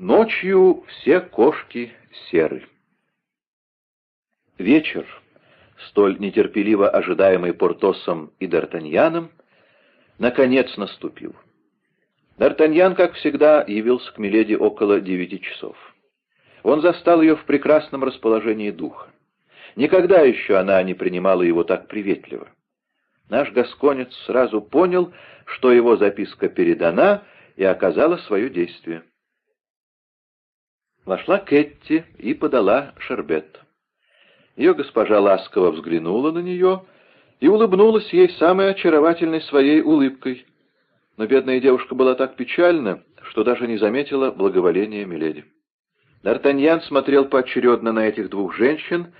Ночью все кошки серы. Вечер, столь нетерпеливо ожидаемый Портосом и Д'Артаньяном, наконец наступил. Д'Артаньян, как всегда, явился к Миледи около девяти часов. Он застал ее в прекрасном расположении духа. Никогда еще она не принимала его так приветливо. Наш гасконец сразу понял, что его записка передана и оказала свое действие. Вошла Кэтти и подала шербет. Ее госпожа ласково взглянула на нее и улыбнулась ей самой очаровательной своей улыбкой. Но бедная девушка была так печальна, что даже не заметила благоволения Миледи. Д'Артаньян смотрел поочередно на этих двух женщин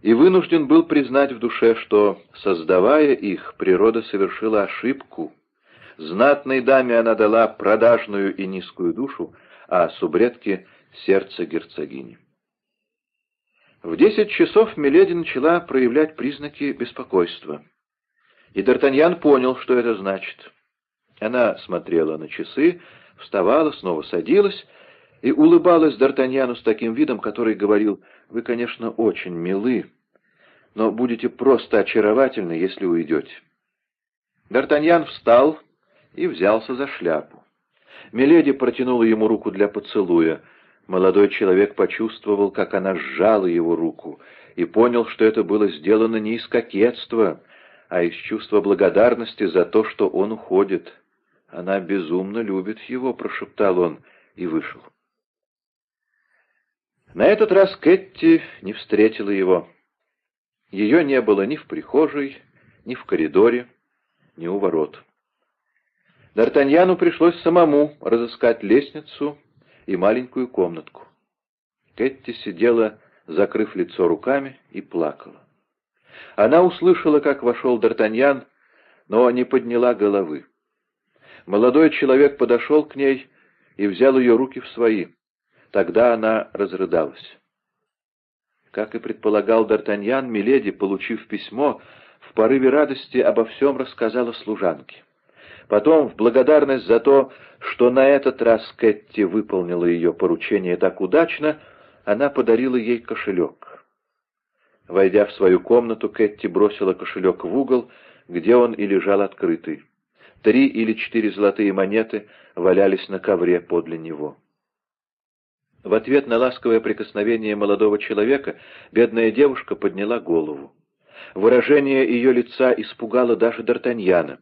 и вынужден был признать в душе, что, создавая их, природа совершила ошибку. Знатной даме она дала продажную и низкую душу, а субредке сердце герцогини. В десять часов Миледи начала проявлять признаки беспокойства. И Д'Артаньян понял, что это значит. Она смотрела на часы, вставала, снова садилась и улыбалась Д'Артаньяну с таким видом, который говорил, «Вы, конечно, очень милы, но будете просто очаровательны, если уйдете». Д'Артаньян встал и взялся за шляпу. Миледи протянула ему руку для поцелуя — Молодой человек почувствовал, как она сжала его руку, и понял, что это было сделано не из кокетства, а из чувства благодарности за то, что он уходит. «Она безумно любит его», — прошептал он и вышел. На этот раз Кэтти не встретила его. Ее не было ни в прихожей, ни в коридоре, ни у ворот. Д'Артаньяну пришлось самому разыскать лестницу и маленькую комнатку. Кэтти сидела, закрыв лицо руками, и плакала. Она услышала, как вошел Д'Артаньян, но не подняла головы. Молодой человек подошел к ней и взял ее руки в свои. Тогда она разрыдалась. Как и предполагал Д'Артаньян, Миледи, получив письмо, в порыве радости обо всем рассказала служанке. Потом, в благодарность за то, что на этот раз Кэтти выполнила ее поручение так удачно, она подарила ей кошелек. Войдя в свою комнату, Кэтти бросила кошелек в угол, где он и лежал открытый. Три или четыре золотые монеты валялись на ковре подле него. В ответ на ласковое прикосновение молодого человека бедная девушка подняла голову. Выражение ее лица испугало даже Д'Артаньяна.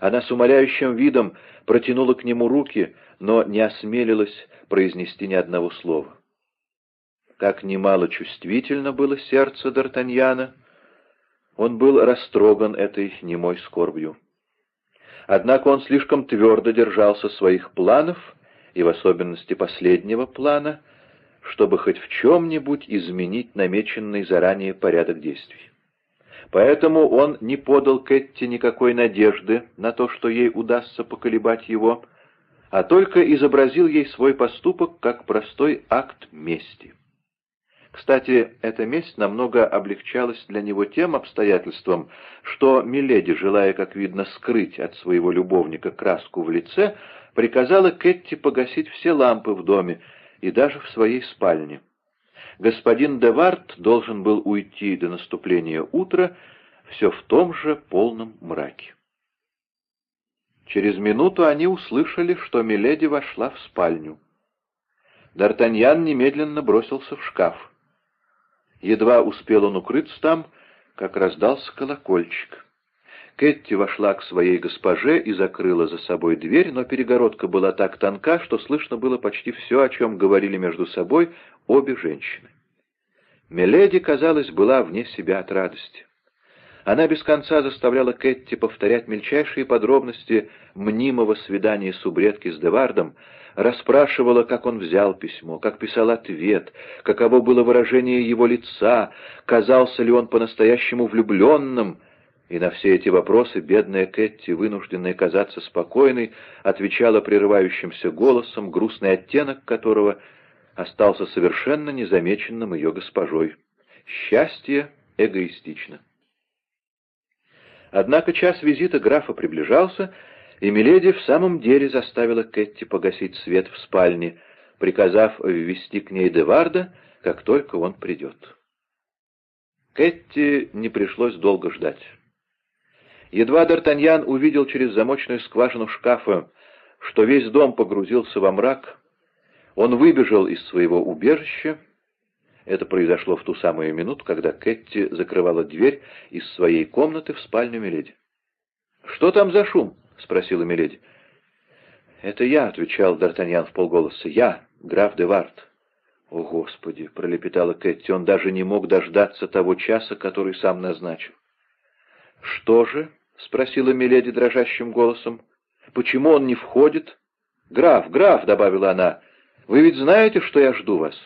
Она с умоляющим видом протянула к нему руки, но не осмелилась произнести ни одного слова. Как немало чувствительно было сердце Д'Артаньяна, он был растроган этой немой скорбью. Однако он слишком твердо держался своих планов, и в особенности последнего плана, чтобы хоть в чем-нибудь изменить намеченный заранее порядок действий. Поэтому он не подал Кэтти никакой надежды на то, что ей удастся поколебать его, а только изобразил ей свой поступок как простой акт мести. Кстати, эта месть намного облегчалась для него тем обстоятельством, что Миледи, желая, как видно, скрыть от своего любовника краску в лице, приказала Кэтти погасить все лампы в доме и даже в своей спальне господин Девард должен был уйти до наступления утра все в том же полном мраке. Через минуту они услышали, что Миледи вошла в спальню. Д'Артаньян немедленно бросился в шкаф. Едва успел он укрыться там, как раздался колокольчик. Кэтти вошла к своей госпоже и закрыла за собой дверь, но перегородка была так тонка, что слышно было почти все, о чем говорили между собой обе женщины. Миледи, казалось, была вне себя от радости. Она без конца заставляла Кэтти повторять мельчайшие подробности мнимого свидания субредки с Девардом, расспрашивала, как он взял письмо, как писал ответ, каково было выражение его лица, казался ли он по-настоящему влюбленным, и на все эти вопросы бедная Кэтти, вынужденная казаться спокойной, отвечала прерывающимся голосом, грустный оттенок которого остался совершенно незамеченным ее госпожой. Счастье эгоистично. Однако час визита графа приближался, и Миледи в самом деле заставила Кэтти погасить свет в спальне, приказав ввести к ней Деварда, как только он придет. Кэтти не пришлось долго ждать. Едва Д'Артаньян увидел через замочную скважину шкафа, что весь дом погрузился во мрак, он выбежал из своего убежища. Это произошло в ту самую минуту, когда Кэтти закрывала дверь из своей комнаты в спальню Миледи. «Что там за шум?» — спросила Миледи. «Это я», — отвечал Д'Артаньян в полголоса. «Я, граф де Вард». «О, Господи!» — пролепетала Кэти. Он даже не мог дождаться того часа, который сам назначил. «Что же?» — спросила Миледи дрожащим голосом. «Почему он не входит?» «Граф, граф!» — добавила она. «Вы ведь знаете, что я жду вас?»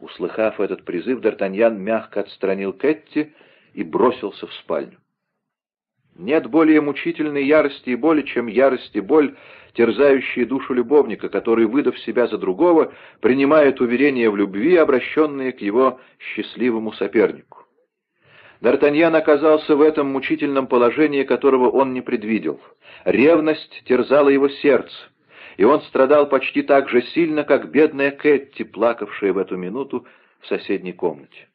Услыхав этот призыв, Д'Артаньян мягко отстранил Кэтти и бросился в спальню. Нет более мучительной ярости и боли, чем ярость и боль, терзающие душу любовника, который, выдав себя за другого, принимает уверения в любви, обращенные к его счастливому сопернику. Д'Артаньян оказался в этом мучительном положении, которого он не предвидел. Ревность терзала его сердце, и он страдал почти так же сильно, как бедная Кэтти, плакавшая в эту минуту в соседней комнате.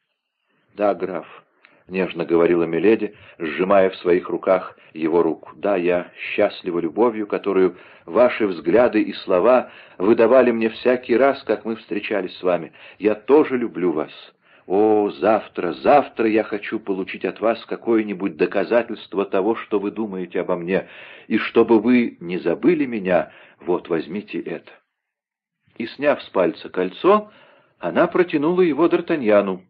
«Да, граф», — нежно говорила Миледи, сжимая в своих руках его руку. «Да, я счастлива любовью, которую ваши взгляды и слова выдавали мне всякий раз, как мы встречались с вами. Я тоже люблю вас. О, завтра, завтра я хочу получить от вас какое-нибудь доказательство того, что вы думаете обо мне, и чтобы вы не забыли меня, вот возьмите это». И, сняв с пальца кольцо, она протянула его Д'Артаньяну.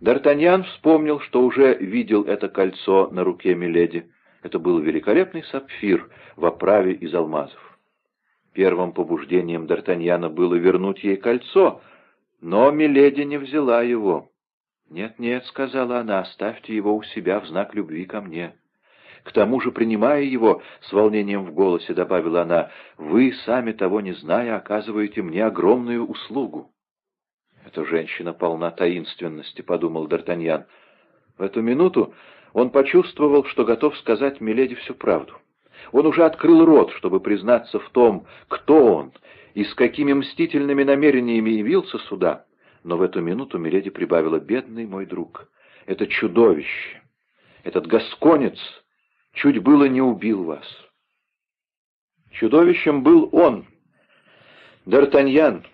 Д'Артаньян вспомнил, что уже видел это кольцо на руке Миледи. Это был великолепный сапфир в оправе из алмазов. Первым побуждением Д'Артаньяна было вернуть ей кольцо, но Миледи не взяла его. «Нет-нет», — сказала она, — «оставьте его у себя в знак любви ко мне». «К тому же, принимая его, — с волнением в голосе добавила она, — вы, сами того не зная, оказываете мне огромную услугу». «Эта женщина полна таинственности», — подумал Д'Артаньян. В эту минуту он почувствовал, что готов сказать Миледи всю правду. Он уже открыл рот, чтобы признаться в том, кто он и с какими мстительными намерениями явился сюда. Но в эту минуту Миледи прибавила «Бедный мой друг, это чудовище, этот гасконец чуть было не убил вас». Чудовищем был он, Д'Артаньян,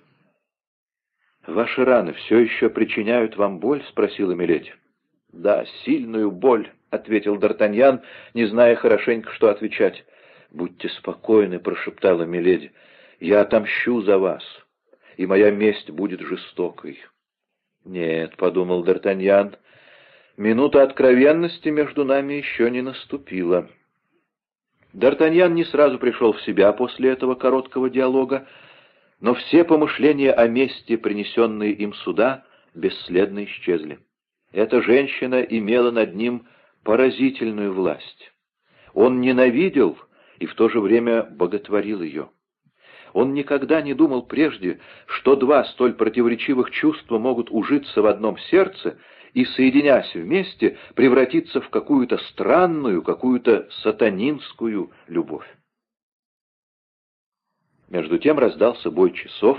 «Ваши раны все еще причиняют вам боль?» — спросила Миледи. «Да, сильную боль», — ответил Д'Артаньян, не зная хорошенько, что отвечать. «Будьте спокойны», — прошептала Миледи. «Я отомщу за вас, и моя месть будет жестокой». «Нет», — подумал Д'Артаньян, — «минута откровенности между нами еще не наступила». Д'Артаньян не сразу пришел в себя после этого короткого диалога, но все помышления о мести, принесенные им сюда, бесследно исчезли. Эта женщина имела над ним поразительную власть. Он ненавидел и в то же время боготворил ее. Он никогда не думал прежде, что два столь противоречивых чувства могут ужиться в одном сердце и, соединясь вместе, превратиться в какую-то странную, какую-то сатанинскую любовь. Между тем раздался бой часов.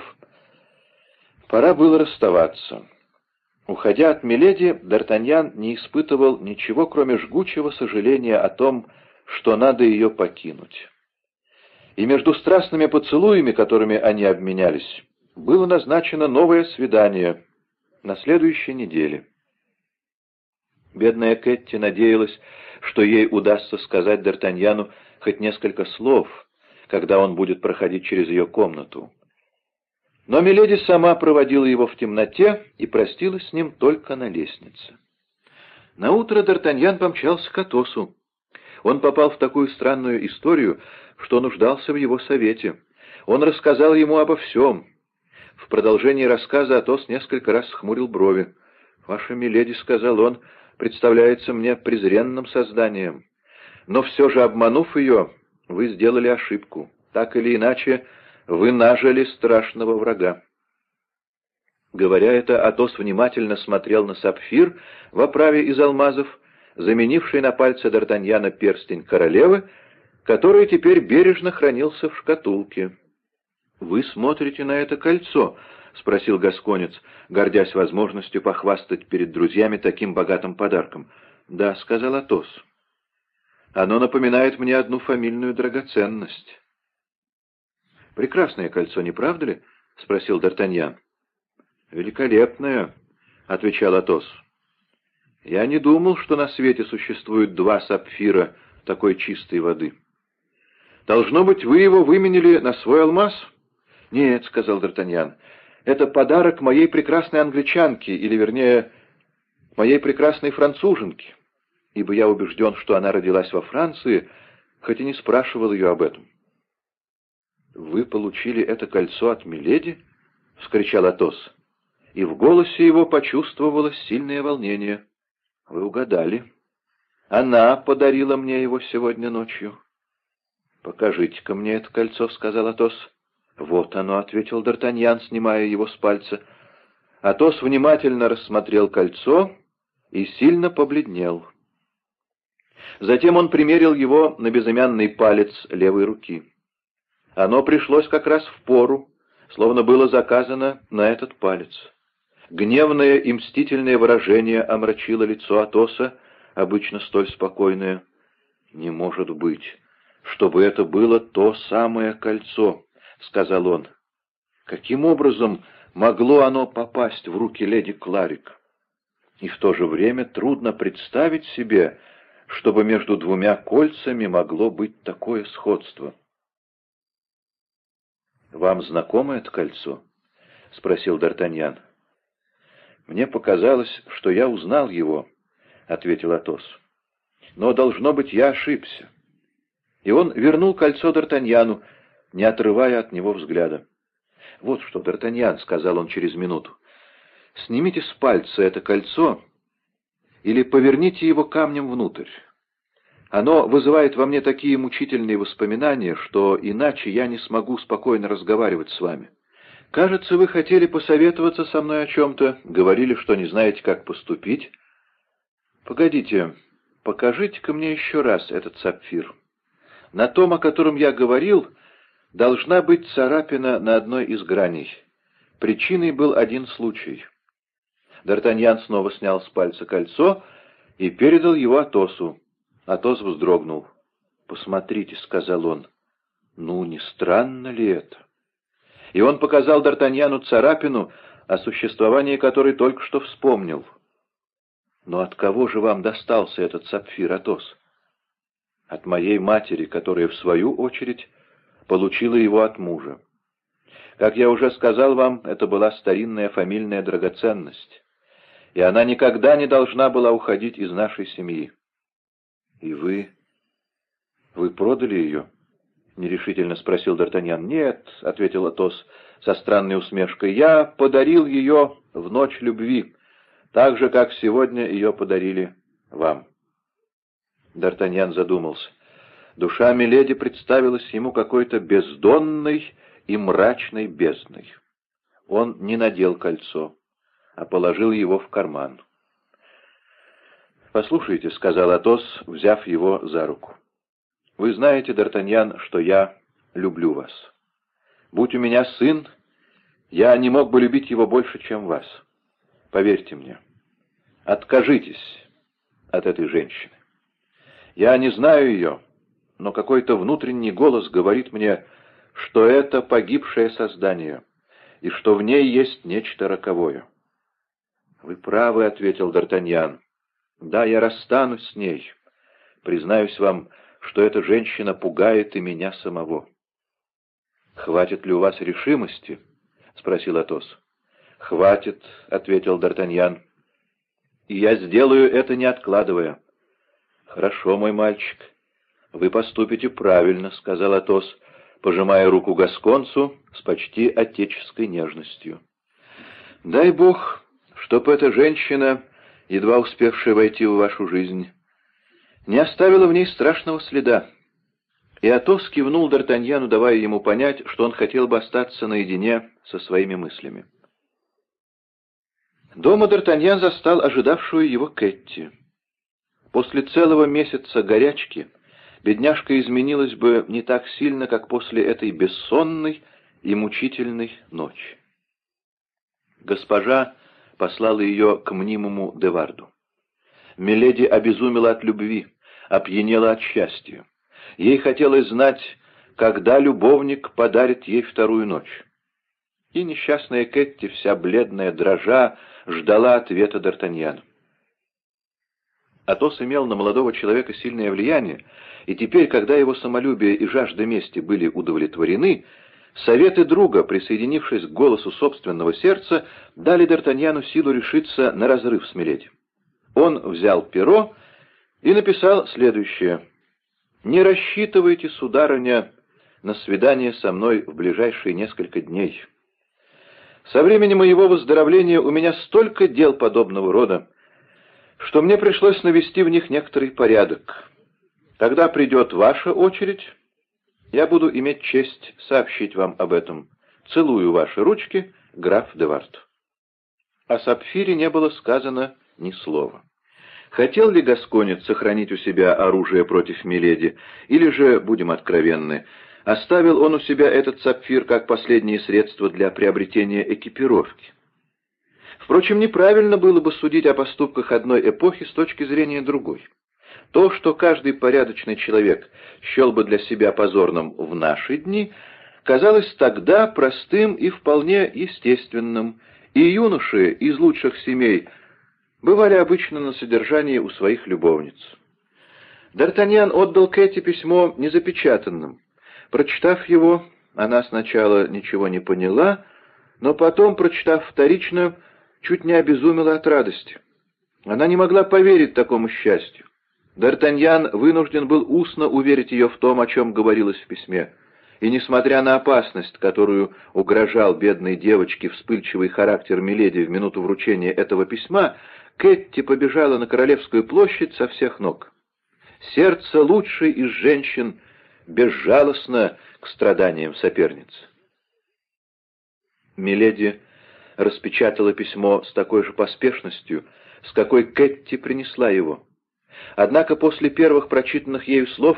Пора было расставаться. Уходя от Миледи, Д'Артаньян не испытывал ничего, кроме жгучего сожаления о том, что надо ее покинуть. И между страстными поцелуями, которыми они обменялись, было назначено новое свидание на следующей неделе. Бедная Кэтти надеялась, что ей удастся сказать Д'Артаньяну хоть несколько слов — когда он будет проходить через ее комнату. Но Миледи сама проводила его в темноте и простилась с ним только на лестнице. Наутро Д'Артаньян помчался к Атосу. Он попал в такую странную историю, что нуждался в его совете. Он рассказал ему обо всем. В продолжении рассказа Атос несколько раз хмурил брови. «Ваша Миледи», — сказал он, — «представляется мне презренным созданием. Но все же, обманув ее, вы сделали ошибку. Так или иначе, вы нажили страшного врага. Говоря это, Атос внимательно смотрел на сапфир в оправе из алмазов, заменивший на пальце Д'Артаньяна перстень королевы, который теперь бережно хранился в шкатулке. «Вы смотрите на это кольцо?» — спросил Гасконец, гордясь возможностью похвастать перед друзьями таким богатым подарком. «Да», — сказал Атос. «Оно напоминает мне одну фамильную драгоценность». «Прекрасное кольцо, не правда ли?» — спросил Д'Артаньян. «Великолепное», — отвечал Атос. «Я не думал, что на свете существует два сапфира такой чистой воды». «Должно быть, вы его выменили на свой алмаз?» «Нет», — сказал Д'Артаньян, — «это подарок моей прекрасной англичанке, или, вернее, моей прекрасной француженке, ибо я убежден, что она родилась во Франции, хоть и не спрашивал ее об этом». «Вы получили это кольцо от Миледи?» — вскричал Атос. И в голосе его почувствовалось сильное волнение. «Вы угадали. Она подарила мне его сегодня ночью». «Покажите-ка мне это кольцо», — сказал Атос. «Вот оно», — ответил Д'Артаньян, снимая его с пальца. Атос внимательно рассмотрел кольцо и сильно побледнел. Затем он примерил его на безымянный палец левой руки. Оно пришлось как раз в пору, словно было заказано на этот палец. Гневное и мстительное выражение омрачило лицо Атоса, обычно столь спокойное. «Не может быть, чтобы это было то самое кольцо», — сказал он. «Каким образом могло оно попасть в руки леди Кларик?» И в то же время трудно представить себе, чтобы между двумя кольцами могло быть такое сходство. «Вам знакомо это кольцо?» — спросил Д'Артаньян. «Мне показалось, что я узнал его», — ответил Атос. «Но, должно быть, я ошибся». И он вернул кольцо Д'Артаньяну, не отрывая от него взгляда. «Вот что, Д'Артаньян», — сказал он через минуту, — «снимите с пальца это кольцо или поверните его камнем внутрь. Оно вызывает во мне такие мучительные воспоминания, что иначе я не смогу спокойно разговаривать с вами. Кажется, вы хотели посоветоваться со мной о чем-то, говорили, что не знаете, как поступить. Погодите, покажите-ка мне еще раз этот сапфир. На том, о котором я говорил, должна быть царапина на одной из граней. Причиной был один случай. Д'Артаньян снова снял с пальца кольцо и передал его Атосу. Атос вздрогнул. «Посмотрите», — сказал он. «Ну, не странно ли это?» И он показал Д'Артаньяну царапину, о существовании которой только что вспомнил. «Но от кого же вам достался этот сапфир, Атос?» «От моей матери, которая, в свою очередь, получила его от мужа. Как я уже сказал вам, это была старинная фамильная драгоценность, и она никогда не должна была уходить из нашей семьи. «И вы... вы продали ее?» — нерешительно спросил Д'Артаньян. «Нет», — ответил Атос со странной усмешкой, — «я подарил ее в ночь любви, так же, как сегодня ее подарили вам». Д'Артаньян задумался. Душа Миледи представилась ему какой-то бездонной и мрачной бездной. Он не надел кольцо, а положил его в карман. «Послушайте», — сказал Атос, взяв его за руку. «Вы знаете, Д'Артаньян, что я люблю вас. Будь у меня сын, я не мог бы любить его больше, чем вас. Поверьте мне. Откажитесь от этой женщины. Я не знаю ее, но какой-то внутренний голос говорит мне, что это погибшее создание, и что в ней есть нечто роковое». «Вы правы», — ответил Д'Артаньян. Да, я расстанусь с ней. Признаюсь вам, что эта женщина пугает и меня самого. «Хватит ли у вас решимости?» — спросил Атос. «Хватит», — ответил Д'Артаньян. «И я сделаю это, не откладывая». «Хорошо, мой мальчик, вы поступите правильно», — сказал Атос, пожимая руку Гасконцу с почти отеческой нежностью. «Дай Бог, чтоб эта женщина едва успевшая войти в вашу жизнь, не оставила в ней страшного следа. И Атос кивнул Д'Артаньяну, давая ему понять, что он хотел бы остаться наедине со своими мыслями. Дома Д'Артаньян застал ожидавшую его Кэтти. После целого месяца горячки бедняжка изменилась бы не так сильно, как после этой бессонной, и мучительной ночи. Госпожа послала ее к мнимому Деварду. Миледи обезумела от любви, опьянела от счастья. Ей хотелось знать, когда любовник подарит ей вторую ночь. И несчастная Кэтти, вся бледная, дрожа, ждала ответа Д'Артаньяна. Атос имел на молодого человека сильное влияние, и теперь, когда его самолюбие и жажда мести были удовлетворены, советы друга, присоединившись к голосу собственного сердца, дали Д'Артаньяну силу решиться на разрыв с Миледи. Он взял перо и написал следующее. «Не рассчитывайте, сударыня, на свидание со мной в ближайшие несколько дней. Со времени моего выздоровления у меня столько дел подобного рода, что мне пришлось навести в них некоторый порядок. Когда придет ваша очередь, я буду иметь честь сообщить вам об этом. Целую ваши ручки, граф Девард. О сапфире не было сказано ни слова. Хотел ли Гасконец сохранить у себя оружие против Миледи, или же, будем откровенны, оставил он у себя этот сапфир как последнее средство для приобретения экипировки? Впрочем, неправильно было бы судить о поступках одной эпохи с точки зрения другой. То, что каждый порядочный человек счел бы для себя позорным в наши дни, казалось тогда простым и вполне естественным, и юноши из лучших семей бывали обычно на содержании у своих любовниц. Д'Артаньян отдал Кэти письмо незапечатанным. Прочитав его, она сначала ничего не поняла, но потом, прочитав вторично, чуть не обезумела от радости. Она не могла поверить такому счастью. Д'Артаньян вынужден был устно уверить ее в том, о чем говорилось в письме. И несмотря на опасность, которую угрожал бедной девочке вспыльчивый характер Миледи в минуту вручения этого письма, Кэтти побежала на Королевскую площадь со всех ног. Сердце лучшей из женщин безжалостно к страданиям соперницы. Миледи распечатала письмо с такой же поспешностью, с какой Кэтти принесла его. Однако после первых прочитанных ею слов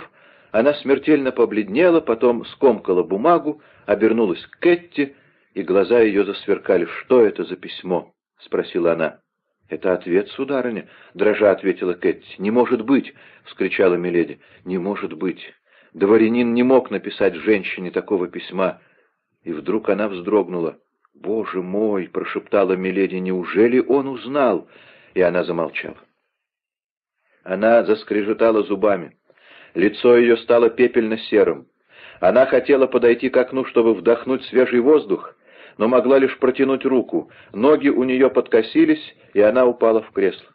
она смертельно побледнела, потом скомкала бумагу, обернулась к Кэтти, и глаза ее засверкали. «Что это за письмо?» — спросила она. «Это ответ, сударыня», — дрожа ответила Кэтти. «Не может быть!» — вскричала Миледи. «Не может быть! Дворянин не мог написать женщине такого письма». И вдруг она вздрогнула. «Боже мой!» — прошептала Миледи. «Неужели он узнал?» И она замолчала. Она заскрежетала зубами. Лицо ее стало пепельно-серым. Она хотела подойти к окну, чтобы вдохнуть свежий воздух, но могла лишь протянуть руку. Ноги у нее подкосились, и она упала в кресло.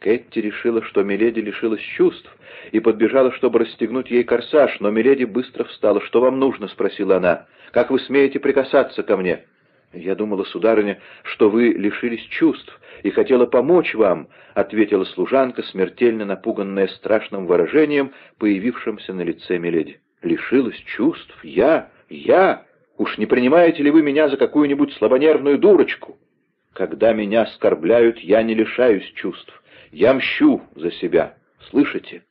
Кэтти решила, что Миледи лишилась чувств, и подбежала, чтобы расстегнуть ей корсаж, но Миледи быстро встала. «Что вам нужно?» — спросила она. «Как вы смеете прикасаться ко мне?» «Я думала, сударыня, что вы лишились чувств и хотела помочь вам», — ответила служанка, смертельно напуганная страшным выражением, появившимся на лице Миледи. «Лишилась чувств? Я? Я? Уж не принимаете ли вы меня за какую-нибудь слабонервную дурочку? Когда меня оскорбляют, я не лишаюсь чувств. Я мщу за себя. Слышите?»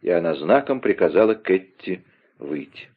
И она знаком приказала Кэтти выйти.